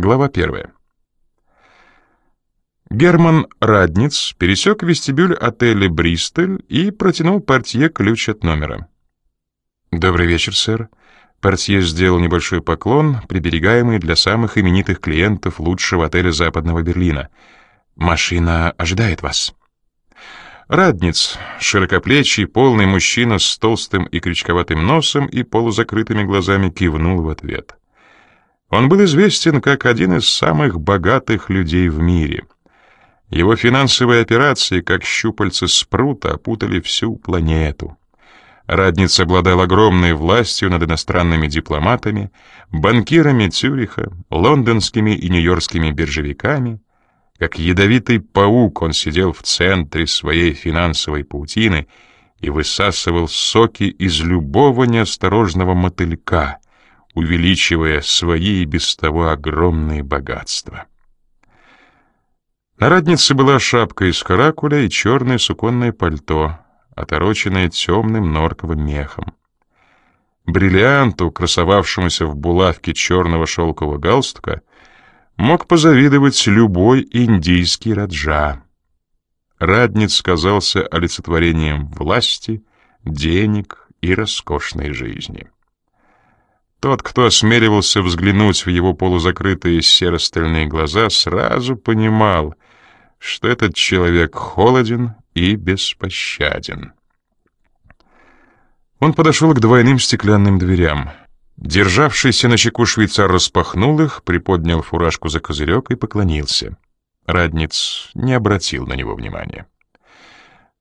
Глава первая. Герман Радниц пересек вестибюль отеля «Бристоль» и протянул портье ключ от номера. «Добрый вечер, сэр». Портье сделал небольшой поклон, приберегаемый для самых именитых клиентов лучшего отеля Западного Берлина. «Машина ожидает вас». Радниц, широкоплечий, полный мужчина с толстым и крючковатым носом и полузакрытыми глазами кивнул в ответ. Он был известен как один из самых богатых людей в мире. Его финансовые операции, как щупальца спрута, опутали всю планету. Радниц обладал огромной властью над иностранными дипломатами, банкирами Цюриха, лондонскими и нью-йоркскими биржевиками. Как ядовитый паук он сидел в центре своей финансовой паутины и высасывал соки из любого неосторожного мотылька, увеличивая свои и без того огромные богатства. На раднице была шапка из каракуля и черное суконное пальто — отороченная темным норковым мехом. Бриллианту, красовавшемуся в булавке черного шелкового галстука, мог позавидовать любой индийский раджа. Радниц казался олицетворением власти, денег и роскошной жизни. Тот, кто осмеливался взглянуть в его полузакрытые серо-стальные глаза, сразу понимал, что этот человек холоден и беспощаден. Он подошел к двойным стеклянным дверям. Державшийся на чеку швейцар распахнул их, приподнял фуражку за козырек и поклонился. Радниц не обратил на него внимания.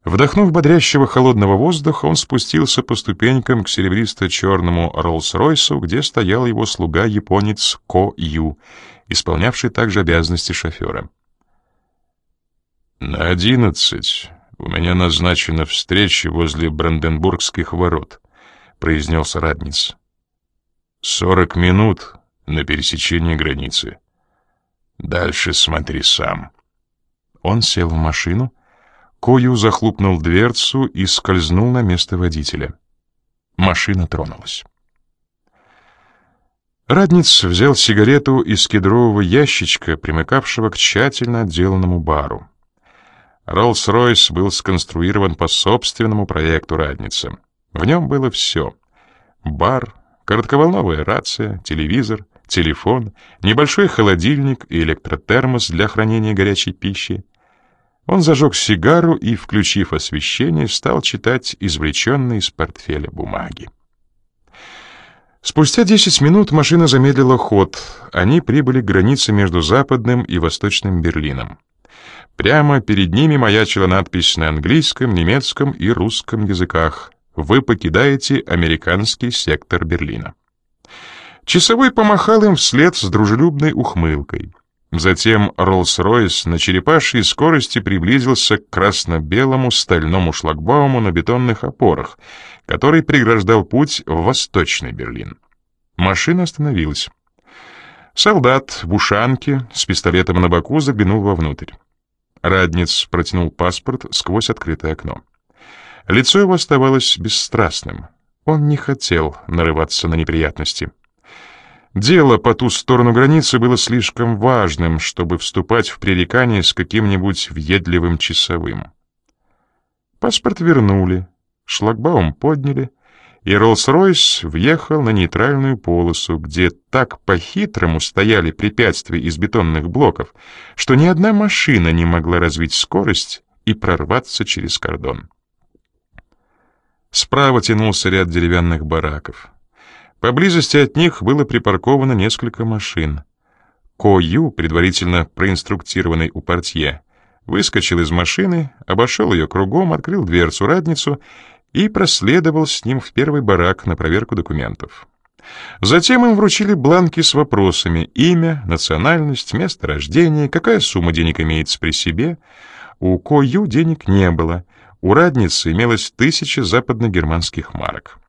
Вдохнув бодрящего холодного воздуха, он спустился по ступенькам к серебристо-черному Роллс-Ройсу, где стоял его слуга-японец Ко Ю, исполнявший также обязанности шофера. «На одиннадцать у меня назначена встреча возле Бранденбургских ворот», — произнес Радниц. «Сорок минут на пересечении границы. Дальше смотри сам». Он сел в машину, Кою захлопнул дверцу и скользнул на место водителя. Машина тронулась. Радниц взял сигарету из кедрового ящичка, примыкавшего к тщательно отделанному бару. Роллс-Ройс был сконструирован по собственному проекту Радницы. В нем было все. Бар, коротковолновая рация, телевизор, телефон, небольшой холодильник и электротермос для хранения горячей пищи. Он зажег сигару и, включив освещение, стал читать извлеченные из портфеля бумаги. Спустя 10 минут машина замедлила ход. Они прибыли к границе между Западным и Восточным Берлином. Прямо перед ними маячила надпись на английском, немецком и русском языках «Вы покидаете американский сектор Берлина». Часовой помахал им вслед с дружелюбной ухмылкой. Затем Роллс-Ройс на черепашьей скорости приблизился к красно-белому стальному шлагбауму на бетонных опорах, который преграждал путь в Восточный Берлин. Машина остановилась. Солдат в ушанке с пистолетом на боку заглянул вовнутрь. Радниц протянул паспорт сквозь открытое окно. Лицо его оставалось бесстрастным. Он не хотел нарываться на неприятности. Дело по ту сторону границы было слишком важным, чтобы вступать в пререкание с каким-нибудь въедливым часовым. Паспорт вернули, шлагбаум подняли, и Роллс-Ройс въехал на нейтральную полосу, где так по-хитрому стояли препятствия из бетонных блоков, что ни одна машина не могла развить скорость и прорваться через кордон. Справа тянулся ряд деревянных бараков. Поблизости от них было припарковано несколько машин. Кою, предварительно проинструктированный у портье, выскочил из машины, обошел ее кругом, открыл дверцу-радницу и проследовал с ним в первый барак на проверку документов. Затем им вручили бланки с вопросами имя, национальность, место рождения, какая сумма денег имеется при себе. У Кою денег не было, у Радницы имелось тысяча западногерманских марок.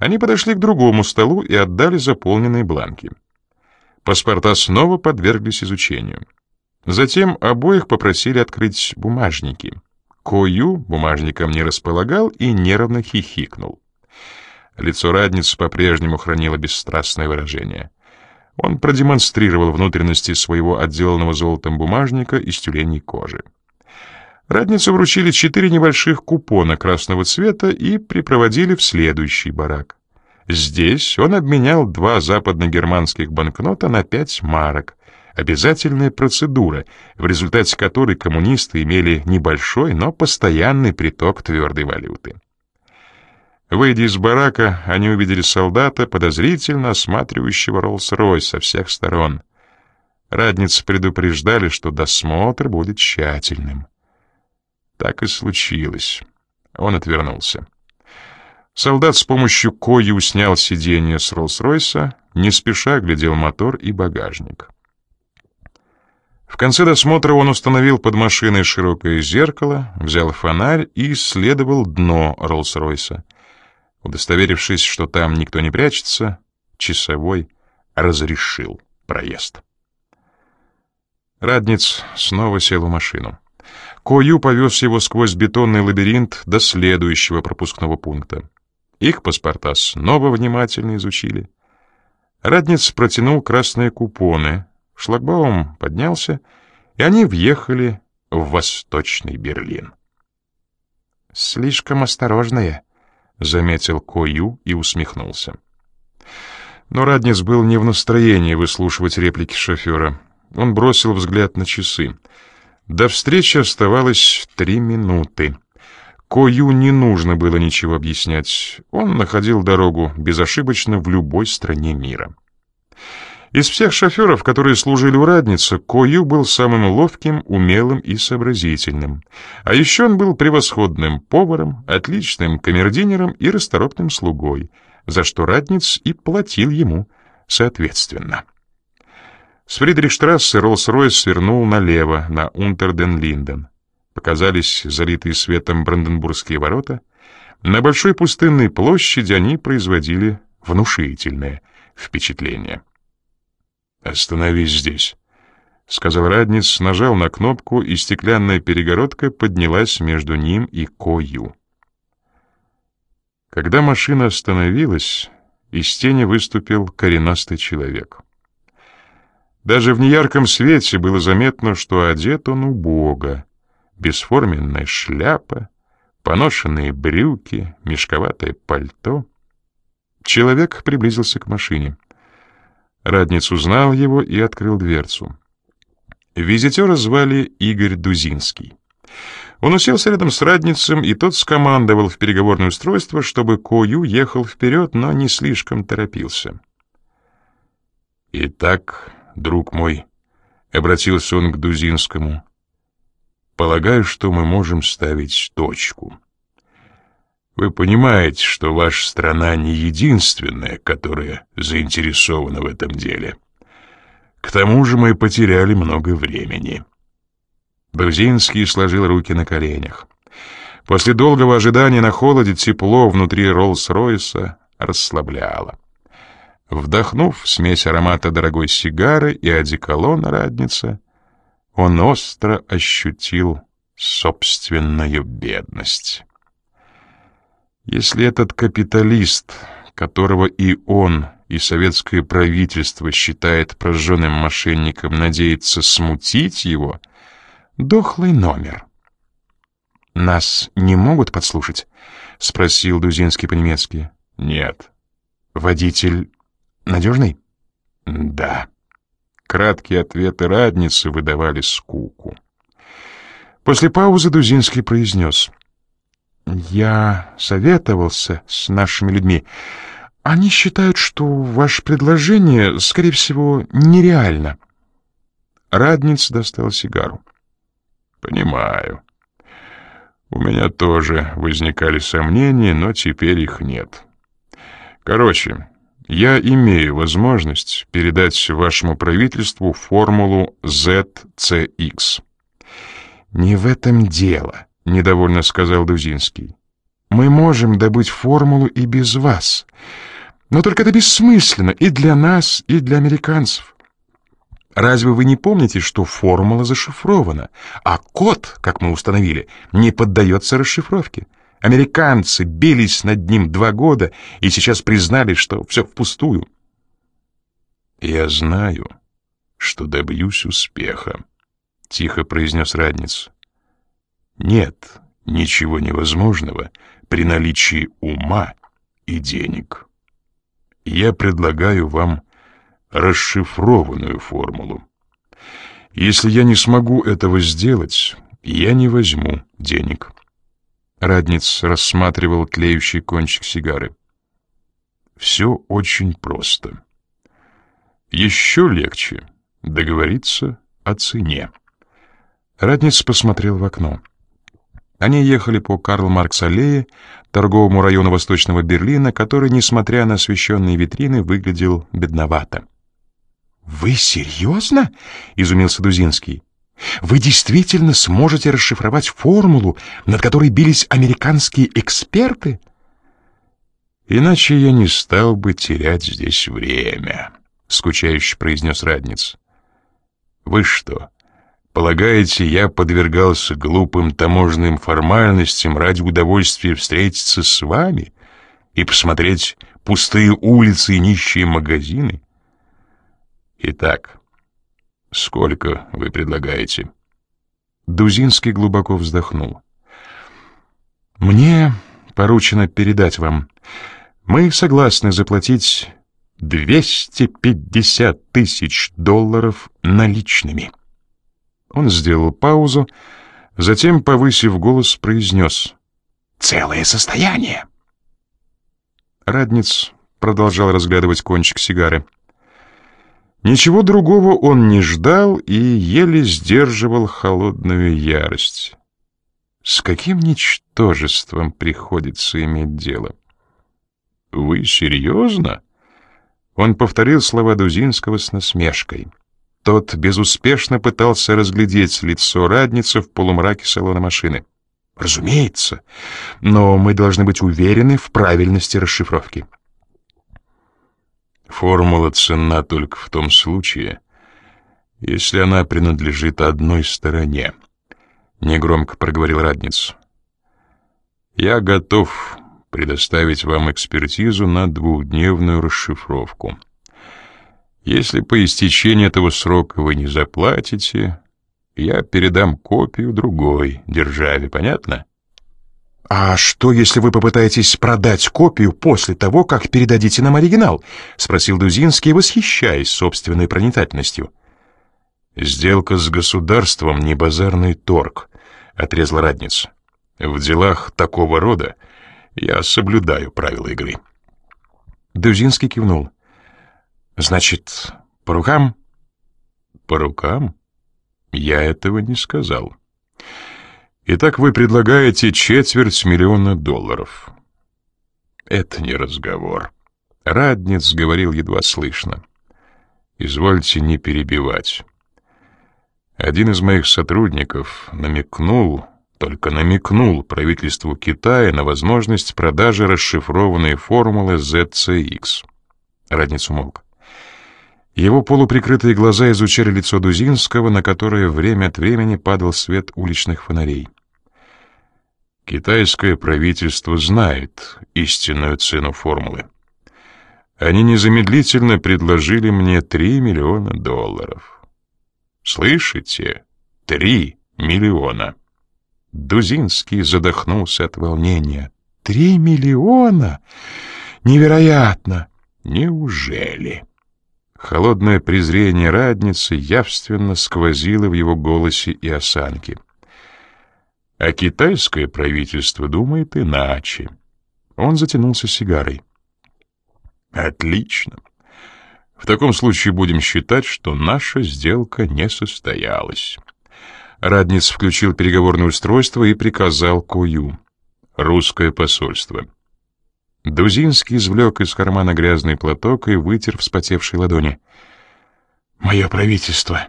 Они подошли к другому столу и отдали заполненные бланки. Паспорта снова подверглись изучению. Затем обоих попросили открыть бумажники — Кою бумажником не располагал и нервно хихикнул. Лицо радницы по-прежнему хранило бесстрастное выражение. Он продемонстрировал внутренности своего отделанного золотом бумажника из тюленей кожи. Радницу вручили четыре небольших купона красного цвета и припроводили в следующий барак. Здесь он обменял два западно-германских банкнота на пять марок. Обязательная процедура, в результате которой коммунисты имели небольшой, но постоянный приток твердой валюты. Выйдя из барака, они увидели солдата, подозрительно осматривающего Роллс-Ройс со всех сторон. Радницы предупреждали, что досмотр будет тщательным. Так и случилось. Он отвернулся. Солдат с помощью кою снял сиденье с Роллс-Ройса, не спеша глядел мотор и багажник. В конце досмотра он установил под машиной широкое зеркало, взял фонарь и исследовал дно Роллс-Ройса — Удостоверившись, что там никто не прячется, часовой разрешил проезд. Радниц снова сел в машину. Кою повез его сквозь бетонный лабиринт до следующего пропускного пункта. Их паспорта снова внимательно изучили. Радниц протянул красные купоны, шлагбаум поднялся, и они въехали в Восточный Берлин. «Слишком осторожные», — заметил Кою и усмехнулся. Но Радниц был не в настроении выслушивать реплики шофера. Он бросил взгляд на часы. До встречи оставалось три минуты. Кою не нужно было ничего объяснять. Он находил дорогу безошибочно в любой стране мира. Из всех шоферов, которые служили у Радницы, Кою был самым ловким, умелым и сообразительным. А еще он был превосходным поваром, отличным камердинером и расторопным слугой, за что Радниц и платил ему соответственно. С Фридрихштрассе Роллс-Ройс свернул налево, на Унтерден-Линден. Показались залитые светом Бранденбургские ворота. На большой пустынной площади они производили внушительное впечатление. «Остановись здесь», — сказал Радниц, нажал на кнопку, и стеклянная перегородка поднялась между ним и Кою. Когда машина остановилась, из тени выступил коренастый человек. Даже в неярком свете было заметно, что одет он убого. Бесформенная шляпа, поношенные брюки, мешковатое пальто. Человек приблизился к машине. Радниц узнал его и открыл дверцу. Визитера звали Игорь Дузинский. Он уселся рядом с Радницем, и тот скомандовал в переговорное устройство, чтобы Кою ехал вперед, но не слишком торопился. «Итак, друг мой», — обратился он к Дузинскому, — «полагаю, что мы можем ставить точку». Вы понимаете, что ваша страна не единственная, которая заинтересована в этом деле. К тому же мы потеряли много времени. Брузинский сложил руки на коленях. После долгого ожидания на холоде тепло внутри Роллс-Ройса расслабляло. Вдохнув смесь аромата дорогой сигары и одеколона радница, он остро ощутил собственную бедность. Если этот капиталист, которого и он, и советское правительство считает прожженным мошенником, надеется смутить его, дохлый номер. «Нас не могут подслушать?» — спросил Дузинский по-немецки. «Нет». «Водитель надежный?» «Да». Краткие ответы радницы выдавали скуку. После паузы Дузинский произнес. Я советовался с нашими людьми. Они считают, что ваше предложение, скорее всего, нереально. Радниц достал сигару. Понимаю. У меня тоже возникали сомнения, но теперь их нет. Короче, я имею возможность передать вашему правительству формулу ZCX. Не в этом дело. — недовольно сказал Дузинский. «Мы можем добыть формулу и без вас. Но только это бессмысленно и для нас, и для американцев. Разве вы не помните, что формула зашифрована, а код, как мы установили, не поддается расшифровке? Американцы бились над ним два года и сейчас признали, что все впустую». Я знаю, что добьюсь успеха, тихо произнес Радниц. Нет ничего невозможного при наличии ума и денег. Я предлагаю вам расшифрованную формулу. Если я не смогу этого сделать, я не возьму денег. Радниц рассматривал тлеющий кончик сигары. Все очень просто. Еще легче договориться о цене. Радниц посмотрел в окно. Они ехали по Карл-Маркс-аллее, торговому району Восточного Берлина, который, несмотря на освещенные витрины, выглядел бедновато. «Вы серьезно?» — изумился Дузинский. «Вы действительно сможете расшифровать формулу, над которой бились американские эксперты?» «Иначе я не стал бы терять здесь время», — скучающе произнес Радниц. «Вы что, полагаете, я подвергался глупым таможенным формальностям ради удовольствия встретиться с вами и посмотреть пустые улицы и нищие магазины?» Итак, сколько вы предлагаете? Дузинский глубоко вздохнул. Мне поручено передать вам. Мы согласны заплатить 250 тысяч долларов наличными. Он сделал паузу, затем, повысив голос, произнес «Целое состояние!» Радниц продолжал разглядывать кончик сигары. Ничего другого он не ждал и еле сдерживал холодную ярость. С каким ничтожеством приходится иметь дело? «Вы серьезно?» Он повторил слова Дузинского с насмешкой. Тот безуспешно пытался разглядеть лицо радницы в полумраке салона машины. «Разумеется, но мы должны быть уверены в правильности расшифровки». Формула ценна только в том случае, если она принадлежит одной стороне, — негромко проговорил Радниц. Я готов предоставить вам экспертизу на двухдневную расшифровку. Если по истечении этого срока вы не заплатите, я передам копию другой державе, понятно? «А что, если вы попытаетесь продать копию после того, как передадите нам оригинал?» — спросил Дузинский, восхищаясь собственной проницательностью. «Сделка с государством — не базарный торг», — отрезал Радниц. «В делах такого рода я соблюдаю правила игры». Дузинский кивнул. «Значит, по рукам?» «По рукам? Я этого не сказал». Итак, вы предлагаете четверть миллиона долларов. Это не разговор. Радниц говорил едва слышно. Извольте не перебивать. Один из моих сотрудников намекнул, только намекнул правительству Китая на возможность продажи расшифрованной формулы ZCX. Радниц умолк. Его полуприкрытые глаза изучали лицо Дузинского, на которое время от времени падал свет уличных фонарей. Китайское правительство знает истинную цену формулы. Они незамедлительно предложили мне 3 миллиона долларов. Слышите? 3 миллиона. Дузинский задохнулся от волнения. «Три миллиона? Невероятно!» «Неужели?» Холодное презрение радницы явственно сквозило в его голосе и осанке. А китайское правительство думает иначе. Он затянулся сигарой. Отлично. В таком случае будем считать, что наша сделка не состоялась. Радниц включил переговорное устройство и приказал Кую. Русское посольство. Дузинский извлек из кармана грязный платок и вытер вспотевшие ладони. «Мое правительство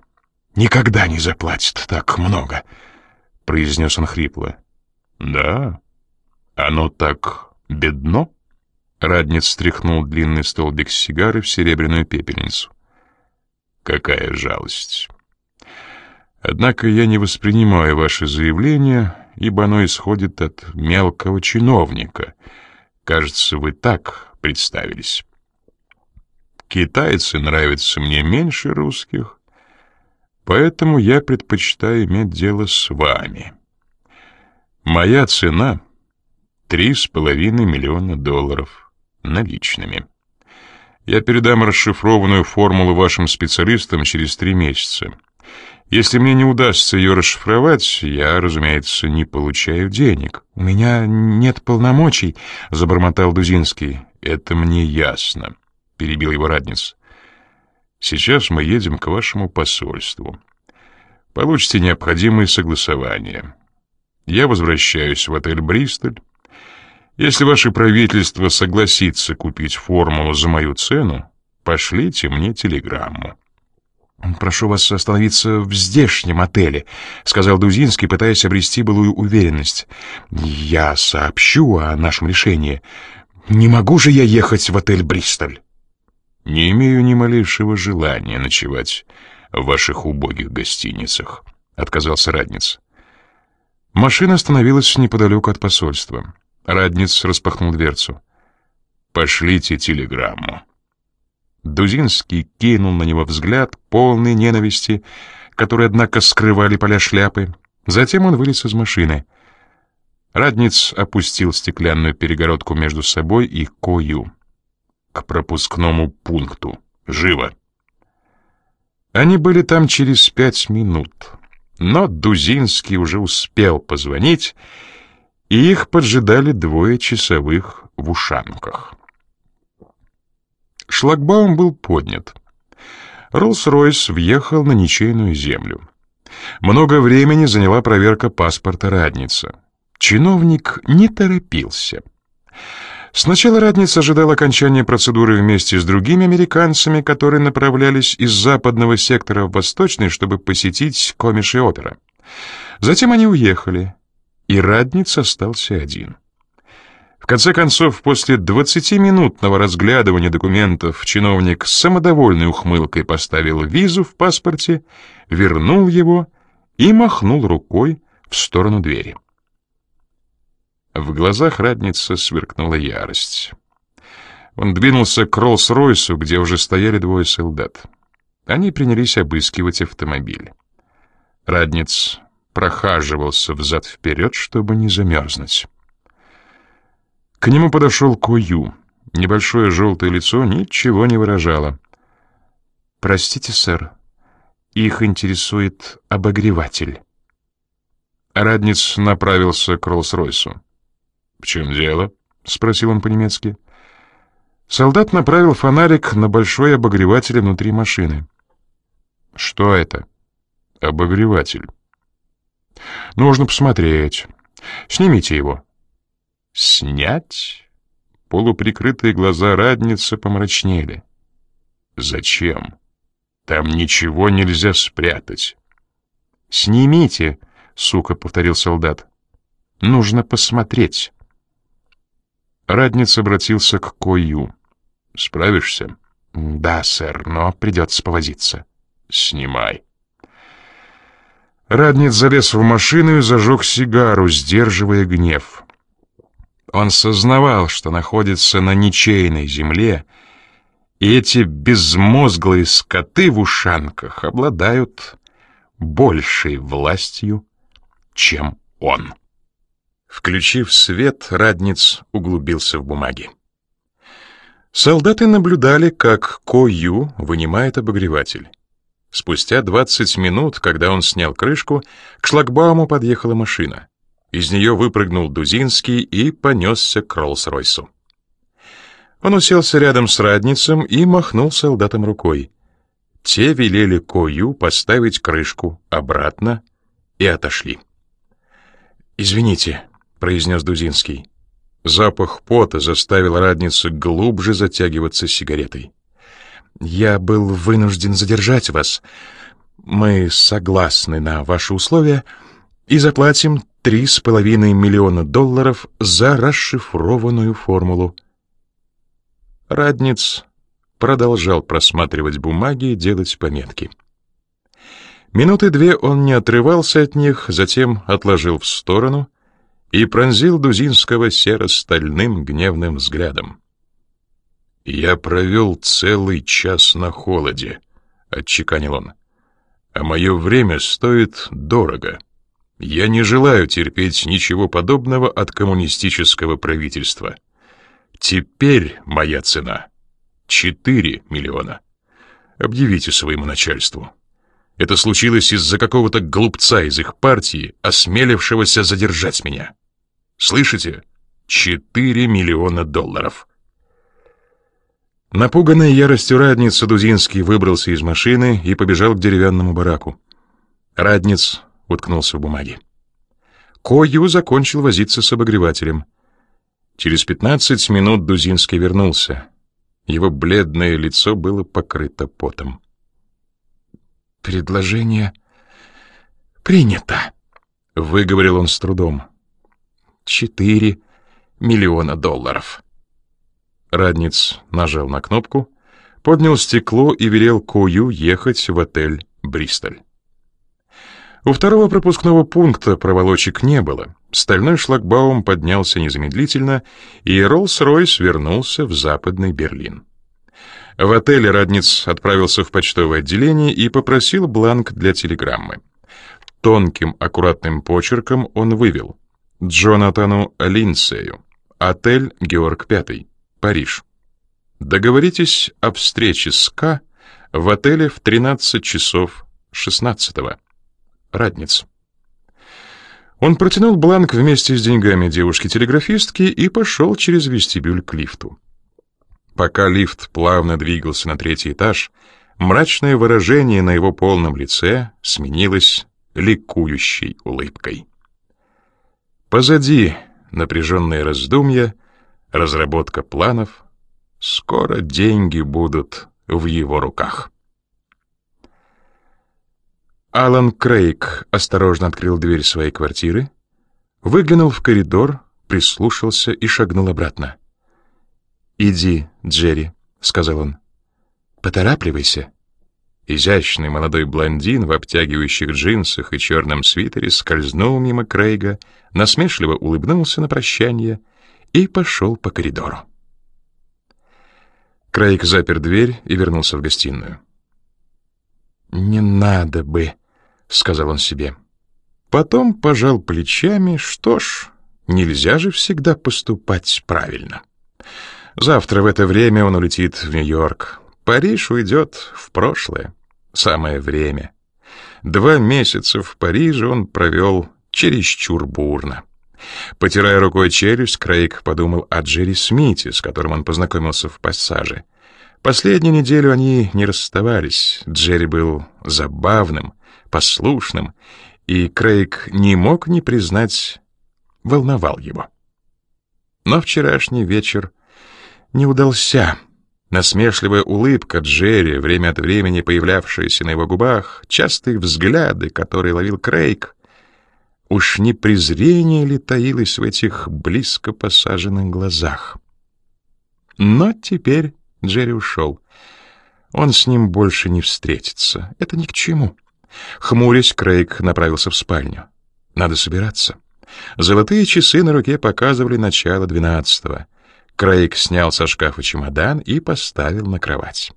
никогда не заплатит так много», — произнес он хрипло. «Да? Оно так бедно?» Радниц стряхнул длинный столбик сигары в серебряную пепельницу. «Какая жалость!» «Однако я не воспринимаю ваше заявление, ибо оно исходит от мелкого чиновника. Кажется, вы так представились». китайцы нравятся мне меньше русских, поэтому я предпочитаю иметь дело с вами. Моя цена — три с половиной миллиона долларов наличными. Я передам расшифрованную формулу вашим специалистам через три месяца. Если мне не удастся ее расшифровать, я, разумеется, не получаю денег. У меня нет полномочий, забормотал Дузинский. Это мне ясно, перебил его Радниц. Сейчас мы едем к вашему посольству. Получите необходимые согласования. Я возвращаюсь в отель Бристоль. Если ваше правительство согласится купить формулу за мою цену, пошлите мне телеграмму. «Прошу вас остановиться в здешнем отеле», — сказал Дузинский, пытаясь обрести былую уверенность. «Я сообщу о нашем решении. Не могу же я ехать в отель «Бристоль». «Не имею ни малейшего желания ночевать в ваших убогих гостиницах», — отказался Радниц. Машина остановилась неподалеку от посольства. Радниц распахнул дверцу. «Пошлите телеграмму». Дузинский кинул на него взгляд, полный ненависти, который, однако, скрывали поля шляпы. Затем он вылез из машины. Радниц опустил стеклянную перегородку между собой и Кою. «К пропускному пункту. Живо!» Они были там через пять минут, но Дузинский уже успел позвонить, и их поджидали двое часовых в ушанках. Шлагбаум был поднят. Роллс-Ройс въехал на ничейную землю. Много времени заняла проверка паспорта Радница. Чиновник не торопился. Сначала Радниц ожидал окончания процедуры вместе с другими американцами, которые направлялись из западного сектора в восточный, чтобы посетить Комиш и опера. Затем они уехали, и Радниц остался один. В конце концов, после двадцатиминутного разглядывания документов чиновник с самодовольной ухмылкой поставил визу в паспорте, вернул его и махнул рукой в сторону двери. В глазах Радница сверкнула ярость. Он двинулся к Роллс-Ройсу, где уже стояли двое солдат. Они принялись обыскивать автомобиль. Радниц прохаживался взад-вперед, чтобы не замерзнуть. К нему подошел Кою. Небольшое желтое лицо ничего не выражало. «Простите, сэр, их интересует обогреватель». Радниц направился к Роллс-Ройсу. «В чем дело?» — спросил он по-немецки. Солдат направил фонарик на большой обогреватель внутри машины. «Что это?» «Обогреватель». «Нужно посмотреть. Снимите его». Снять? Полуприкрытые глаза радницы помрачнели. Зачем? Там ничего нельзя спрятать. Снимите, сука, повторил солдат. Нужно посмотреть. Радниц обратился к Кою. Справишься? Да, сэр, но придется повозиться. Снимай. Радниц залез в машину и зажег сигару, сдерживая гнев. Он сознавал, что находится на ничейной земле, и эти безмозглые скоты в ушанках обладают большей властью, чем он. Включив свет, Радниц углубился в бумаги. Солдаты наблюдали, как Ко-Ю вынимает обогреватель. Спустя 20 минут, когда он снял крышку, к шлагбауму подъехала машина. Из нее выпрыгнул Дузинский и понесся к Роллс-Ройсу. Он уселся рядом с радницем и махнул солдатам рукой. Те велели Кою поставить крышку обратно и отошли. «Извините», — произнес Дузинский. Запах пота заставил радницу глубже затягиваться сигаретой. «Я был вынужден задержать вас. Мы согласны на ваши условия и заплатим три с половиной миллиона долларов за расшифрованную формулу. Радниц продолжал просматривать бумаги и делать пометки. Минуты две он не отрывался от них, затем отложил в сторону и пронзил Дузинского серо-стальным гневным взглядом. «Я провел целый час на холоде», — отчеканил он. «А мое время стоит дорого. Я не желаю терпеть ничего подобного от коммунистического правительства. Теперь моя цена — 4 миллиона. Объявите своему начальству». Это случилось из-за какого-то глупца из их партии, осмелившегося задержать меня. Слышите? Четыре миллиона долларов. Напуганный яростью радница Дудинский выбрался из машины и побежал к деревянному бараку. Радниц уткнулся в бумаге. Кою закончил возиться с обогревателем. Через пятнадцать минут Дузинский вернулся. Его бледное лицо было покрыто потом. «Предложение принято», — выговорил он с трудом. «Четыре миллиона долларов». Радниц нажал на кнопку, поднял стекло и велел Кою ехать в отель «Бристоль». У второго пропускного пункта проволочек не было. Стальной шлагбаум поднялся незамедлительно, и Роллс-Ройс вернулся в западный Берлин. В отеле Радниц отправился в почтовое отделение и попросил бланк для телеграммы. Тонким, аккуратным почерком он вывел «Джонатану Линдсею, отель Георг Пятый, Париж. Договоритесь о встрече с К в отеле в 13 часов 16-го. Радниц». Он протянул бланк вместе с деньгами девушки-телеграфистки и пошел через вестибюль к лифту. Пока лифт плавно двигался на третий этаж, мрачное выражение на его полном лице сменилось ликующей улыбкой. Позади напряженные раздумья, разработка планов. Скоро деньги будут в его руках. Алан Крейг осторожно открыл дверь своей квартиры, выглянул в коридор, прислушался и шагнул обратно. «Иди, Джерри», — сказал он. «Поторапливайся». Изящный молодой блондин в обтягивающих джинсах и черном свитере скользнул мимо Крейга, насмешливо улыбнулся на прощание и пошел по коридору. Крейг запер дверь и вернулся в гостиную. «Не надо бы», — сказал он себе. Потом пожал плечами, что ж, нельзя же всегда поступать правильно. Завтра в это время он улетит в Нью-Йорк. Париж уйдет в прошлое. Самое время. Два месяца в Париже он провел чересчур бурно. Потирая рукой челюсть, Крейг подумал о Джерри Смите, с которым он познакомился в пассаже. Последнюю неделю они не расставались. Джерри был забавным, послушным, и Крейг не мог не признать, волновал его. Но вчерашний вечер не удался. Насмешливая улыбка Джерри, время от времени появлявшаяся на его губах, частые взгляды, которые ловил Крейг. Уж не презрение ли таилось в этих близко посаженных глазах? Но теперь Джерри ушел. Он с ним больше не встретится. Это ни к чему. Хмурясь, Крейг направился в спальню. Надо собираться. Золотые часы на руке показывали начало двенадцатого. Крейг снял со шкафа чемодан и поставил на кровать.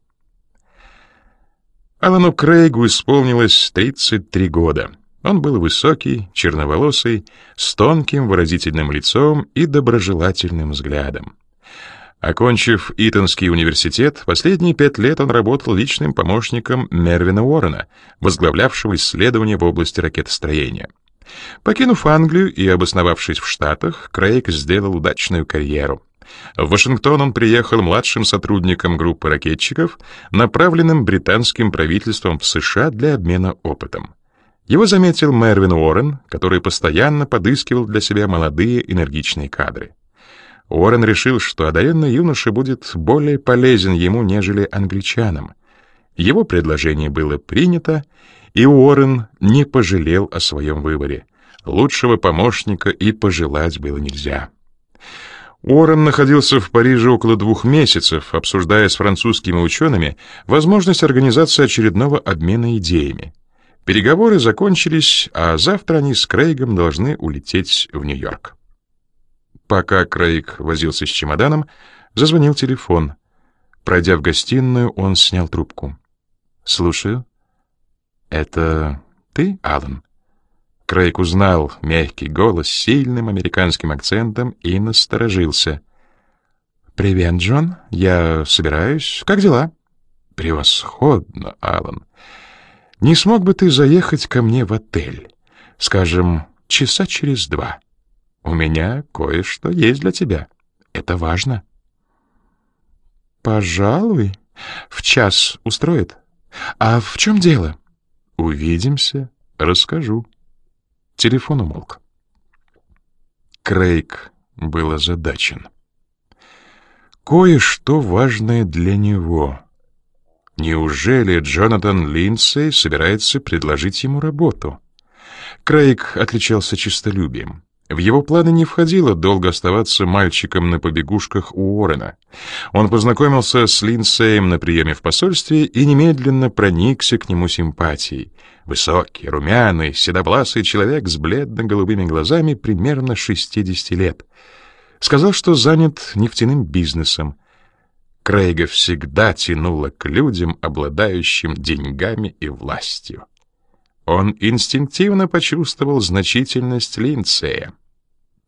Алану Крейгу исполнилось 33 года. Он был высокий, черноволосый, с тонким выразительным лицом и доброжелательным взглядом. Окончив Итонский университет, последние пять лет он работал личным помощником Мервина Уоррена, возглавлявшего исследования в области ракетостроения. Покинув Англию и обосновавшись в Штатах, Крейг сделал удачную карьеру. В Вашингтон он приехал младшим сотрудником группы ракетчиков, направленным британским правительством в США для обмена опытом. Его заметил Мервин Уоррен, который постоянно подыскивал для себя молодые энергичные кадры. Уоррен решил, что одаренный юноша будет более полезен ему, нежели англичанам. Его предложение было принято, и Уоррен не пожалел о своем выборе. Лучшего помощника и пожелать было нельзя. Уоррен находился в Париже около двух месяцев, обсуждая с французскими учеными возможность организации очередного обмена идеями. Переговоры закончились, а завтра они с Крейгом должны улететь в Нью-Йорк. Пока Крейг возился с чемоданом, зазвонил телефон. Пройдя в гостиную, он снял трубку. «Слушаю». «Это ты, Алан?» Крейг узнал мягкий голос с сильным американским акцентом и насторожился. «Привет, Джон. Я собираюсь. Как дела?» «Превосходно, Алан. Не смог бы ты заехать ко мне в отель? Скажем, часа через два. У меня кое-что есть для тебя. Это важно». «Пожалуй. В час устроит. А в чем дело?» «Увидимся. Расскажу». Телефон умолк. Крейг был озадачен. Кое-что важное для него. Неужели Джонатан Линдсей собирается предложить ему работу? Крейг отличался честолюбием. В его планы не входило долго оставаться мальчиком на побегушках у Уоррена. Он познакомился с Линдсеем на приеме в посольстве и немедленно проникся к нему симпатией. Высокий, румяный, седовласый человек с бледно-голубыми глазами примерно 60 лет. Сказал, что занят нефтяным бизнесом. Крейга всегда тянуло к людям, обладающим деньгами и властью. Он инстинктивно почувствовал значительность Линдсея.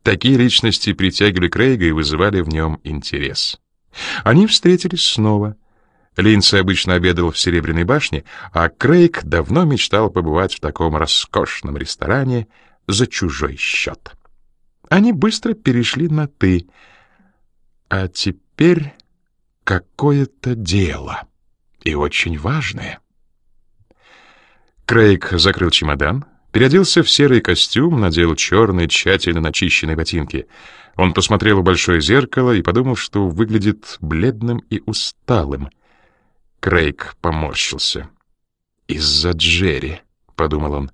Такие личности притягивали Крейга и вызывали в нем интерес. Они встретились снова. Линдсей обычно обедал в Серебряной башне, а Крейг давно мечтал побывать в таком роскошном ресторане за чужой счет. Они быстро перешли на «ты». А теперь какое-то дело, и очень важное — Крейг закрыл чемодан, переоделся в серый костюм, надел черные, тщательно начищенные ботинки. Он посмотрел в большое зеркало и подумал, что выглядит бледным и усталым. Крейг поморщился. «Из-за Джерри», — подумал он.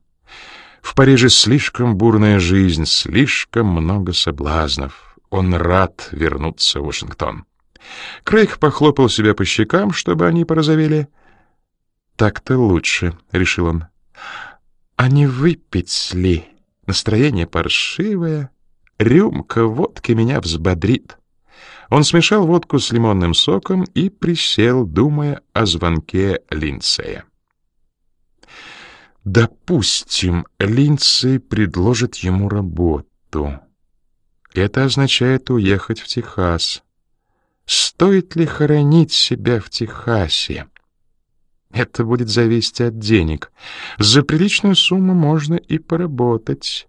«В Париже слишком бурная жизнь, слишком много соблазнов. Он рад вернуться в Вашингтон». Крейг похлопал себя по щекам, чтобы они порозовели, — «Так-то лучше», — решил он. «А не выпить ли? Настроение паршивое. Рюмка водки меня взбодрит». Он смешал водку с лимонным соком и присел, думая о звонке Линдсея. Допустим, Линдсей предложит ему работу. Это означает уехать в Техас. Стоит ли хоронить себя в Техасе? Это будет зависеть от денег. За приличную сумму можно и поработать.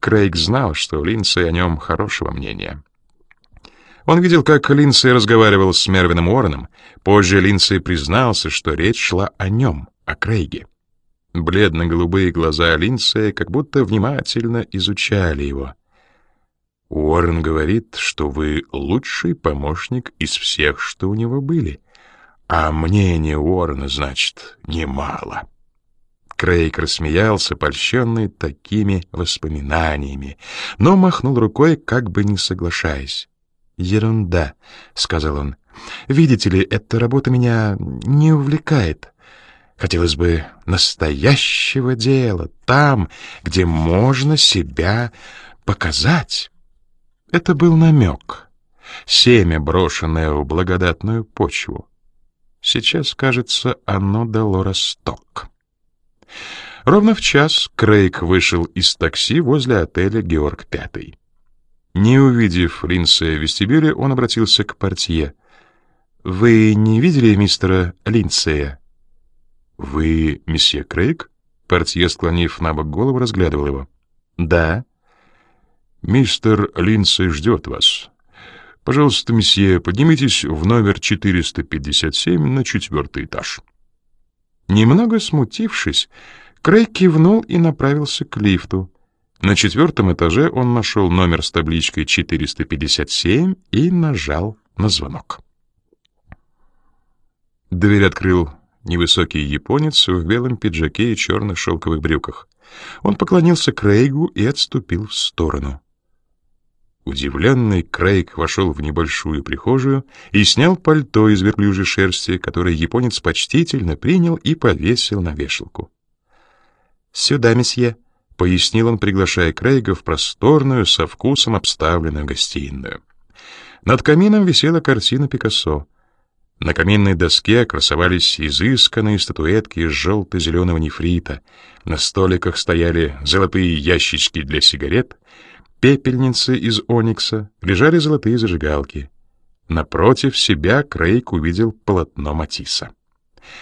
Крейг знал, что Линдсей о нем хорошего мнения. Он видел, как Линдсей разговаривал с Мервином Уорреном. Позже Линдсей признался, что речь шла о нем, о Крейге. Бледно-голубые глаза Линдсея как будто внимательно изучали его. «Уоррен говорит, что вы лучший помощник из всех, что у него были», а мнение Уоррена, значит, немало. Крейг рассмеялся, польщенный такими воспоминаниями, но махнул рукой, как бы не соглашаясь. «Ерунда», — сказал он. «Видите ли, эта работа меня не увлекает. Хотелось бы настоящего дела, там, где можно себя показать». Это был намек, семя, брошенное в благодатную почву. Сейчас, кажется, оно дало росток. Ровно в час Крейг вышел из такси возле отеля «Георг Пятый». Не увидев Линдсея в вестибюле, он обратился к портье. «Вы не видели мистера Линдсея?» «Вы месье Крейг?» Портье, склонив на бок голову, разглядывал его. «Да». «Мистер Линдсей ждет вас. Пожалуйста, месье, поднимитесь в номер 457 на четвертый этаж. Немного смутившись, Крейг кивнул и направился к лифту. На четвертом этаже он нашел номер с табличкой 457 и нажал на звонок. Дверь открыл невысокий японец в белом пиджаке и черных шелковых брюках. Он поклонился Крейгу и отступил в сторону. Удивленный Крейг вошел в небольшую прихожую и снял пальто из верблюжьей шерсти, которое японец почтительно принял и повесил на вешалку. «Сюда, месье», — пояснил он, приглашая Крейга в просторную, со вкусом обставленную гостиную. Над камином висела картина Пикассо. На каминной доске красовались изысканные статуэтки из желто-зеленого нефрита. На столиках стояли золотые ящички для сигарет, пепельницы из оникса, лежали золотые зажигалки. Напротив себя Крейг увидел полотно Матисса.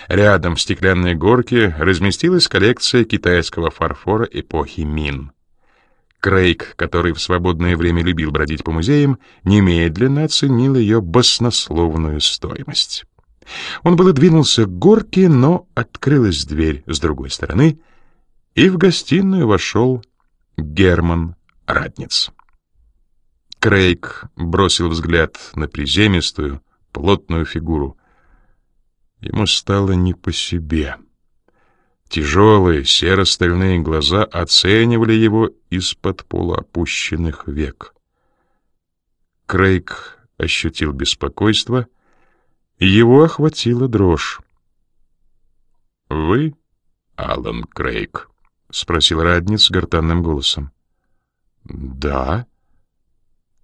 Рядом в стеклянной горке разместилась коллекция китайского фарфора эпохи Мин. Крейг, который в свободное время любил бродить по музеям, немедленно оценил ее баснословную стоимость. Он было двинулся к горке, но открылась дверь с другой стороны, и в гостиную вошел Герман Радниц. Крейг бросил взгляд на приземистую, плотную фигуру. Ему стало не по себе. Тяжелые серо-стальные глаза оценивали его из-под полуопущенных век. Крейг ощутил беспокойство, и его охватила дрожь. «Вы, Алан Крейг?» — спросил Радниц гортанным голосом. «Да»,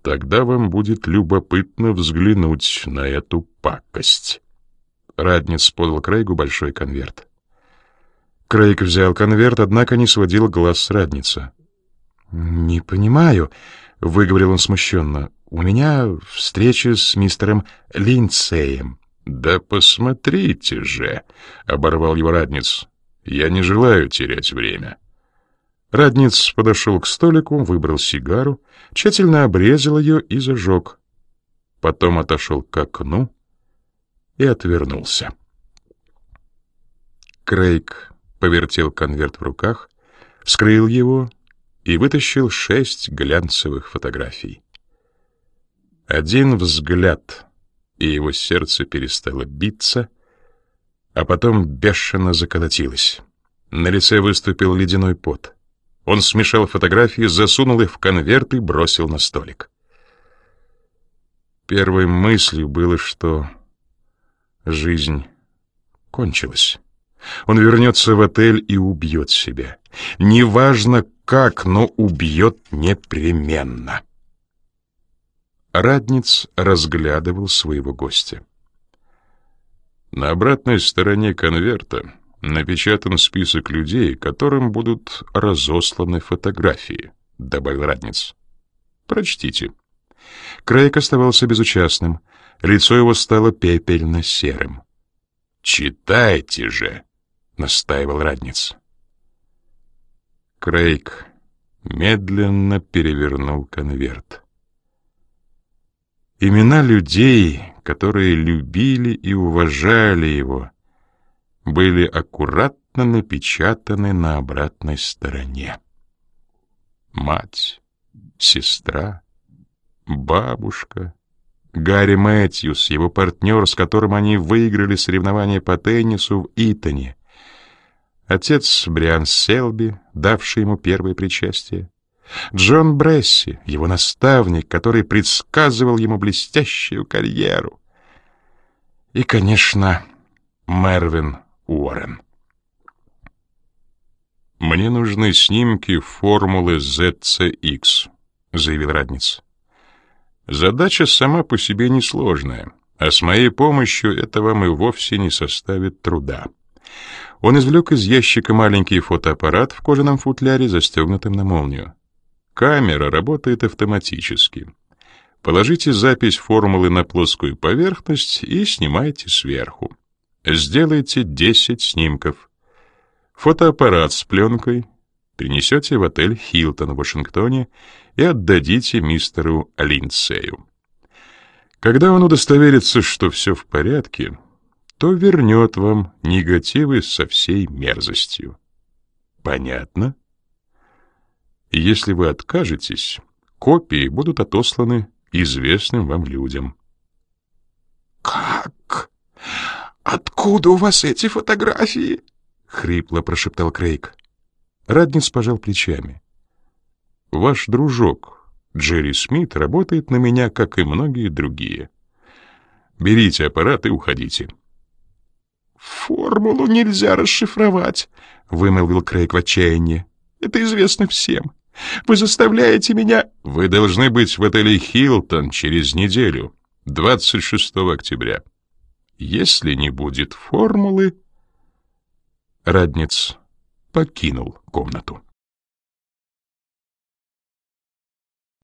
Тогда вам будет любопытно взглянуть на эту пакость. Радниц подал Крейгу большой конверт. Крейг взял конверт, однако не сводил глаз с Радница. «Не понимаю», — выговорил он смущенно. «У меня встреча с мистером Линдсеем». «Да посмотрите же», — оборвал его Радниц. «Я не желаю терять время». Радниц подошел к столику, выбрал сигару, тщательно обрезал ее и зажег. Потом отошел к окну и отвернулся. Крейг повертел конверт в руках, вскрыл его и вытащил шесть глянцевых фотографий. Один взгляд, и его сердце перестало биться, а потом бешено заколотилось. На лице выступил ледяной пот — он смешал фотографии, засунул их в конверт и бросил на столик. Первой мыслью было, что жизнь кончилась. Он вернется в отель и убьет себя. Неважно как, но убьет непременно. Радниц разглядывал своего гостя. На обратной стороне конверта напечатан список людей, которым будут разосланы фотографии», — добавил Радниц. «Прочтите». Крейг оставался безучастным. Лицо его стало пепельно-серым. «Читайте же!» — настаивал Радниц. Крейг медленно перевернул конверт. Имена людей, которые любили и уважали его — были аккуратно напечатаны на обратной стороне. Мать, сестра, бабушка, Гарри Мэтьюс, его партнер, с которым они выиграли соревнования по теннису в Итоне, отец Бриан Селби, давший ему первое причастие, Джон Бресси, его наставник, который предсказывал ему блестящую карьеру, и, конечно, Мервин Уоррен. «Мне нужны снимки формулы ZCX», — заявил Радниц. «Задача сама по себе несложная, а с моей помощью это вам и вовсе не составит труда». Он извлек из ящика маленький фотоаппарат в кожаном футляре, застегнутым на молнию. Камера работает автоматически. Положите запись формулы на плоскую поверхность и снимайте сверху. Сделайте 10 снимков. Фотоаппарат с пленкой принесете в отель «Хилтон» в Вашингтоне и отдадите мистеру Линдсею. Когда он удостоверится, что все в порядке, то вернет вам негативы со всей мерзостью. Понятно? Если вы откажетесь, копии будут отосланы известным вам людям. «Как? «Откуда у вас эти фотографии?» — хрипло прошептал Крейг. Радниц пожал плечами. «Ваш дружок, Джерри Смит, работает на меня, как и многие другие. Берите аппарат и уходите». «Формулу нельзя расшифровать», — вымолвил Крейг в отчаянии. «Это известно всем. Вы заставляете меня...» «Вы должны быть в отеле «Хилтон» через неделю, 26 октября». Если не будет формулы...» Радниц покинул комнату.